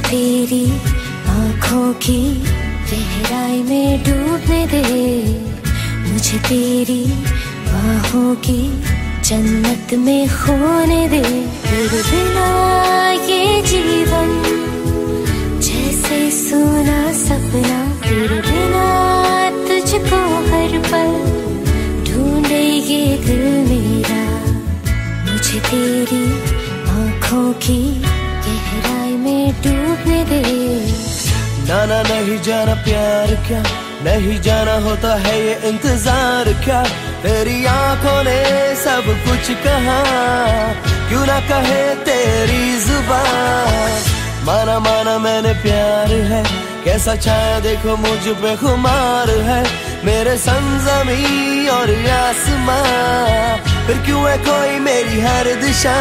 तेरी आँखों की गहराई में डूबने दे। मुझे तेरी बाहों की जन्नत में खोने दे। तेरे बिना ये जीवन जैसे सुना सपना। तेरे बिना तुझको हर पल ढूंढे ये दिल मेरा। मुझे तेरी आँखों की गहराई में डूबने दे। नाना नहीं जाना प्यार क्या? नहीं जाना होता है ये इंतज़ार क्या? तेरी आँखों ने सब कुछ कहा। क्यों ना कहे तेरी ज़ुबान? माना माना मैंने प्यार है। कैसा छाया देखो मुझ पे खुमार है। मेरे संजमी और आसमां। फिर क्यों है कोई मेरी हर दिशा?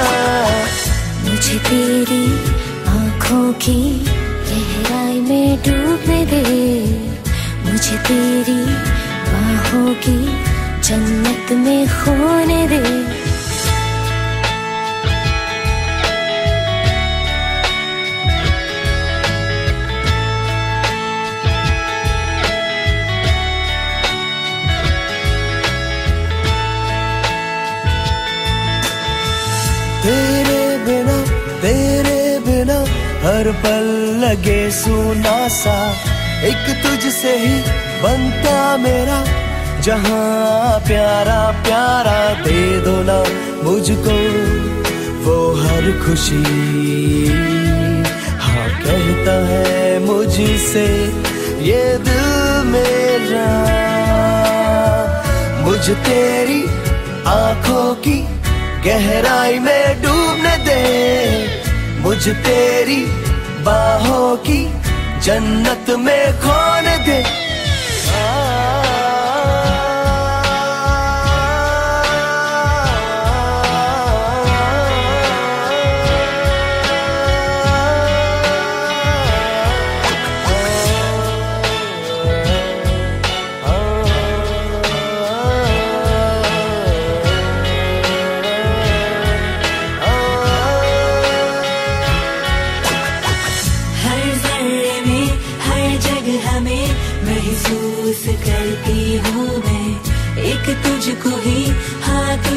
मुझे तेरी आँखों की गहराई में डूबने दे। मुझे तेरी बाहों की जन्नत में खोने दे। तेरे बिना हर पल लगे सुना सा। एक तुझसे ही बनता मेरा। जहाँ प्यारा प्यारा दे दो ना मुझको वो हर खुशी। हाँ कहता है मुझसे, ये दिल मेरा। मुझ तेरी आँखों की गहराई में मुझ तेरी बाहों की जन्नत में कौन दे।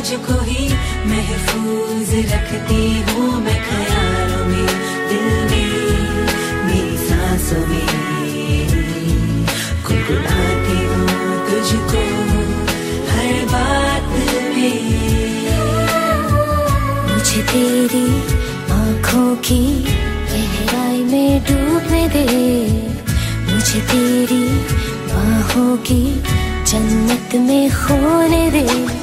तुझको ही महफूज रखती हूँ मैं ख्यालों में, दिल में, मेरी सांसों में। हूँ तुझको हर बात में। मुझे तेरी आँखों की गहराई में डूबने दे। मुझे तेरी बाहों की जन्नत में खोने दे।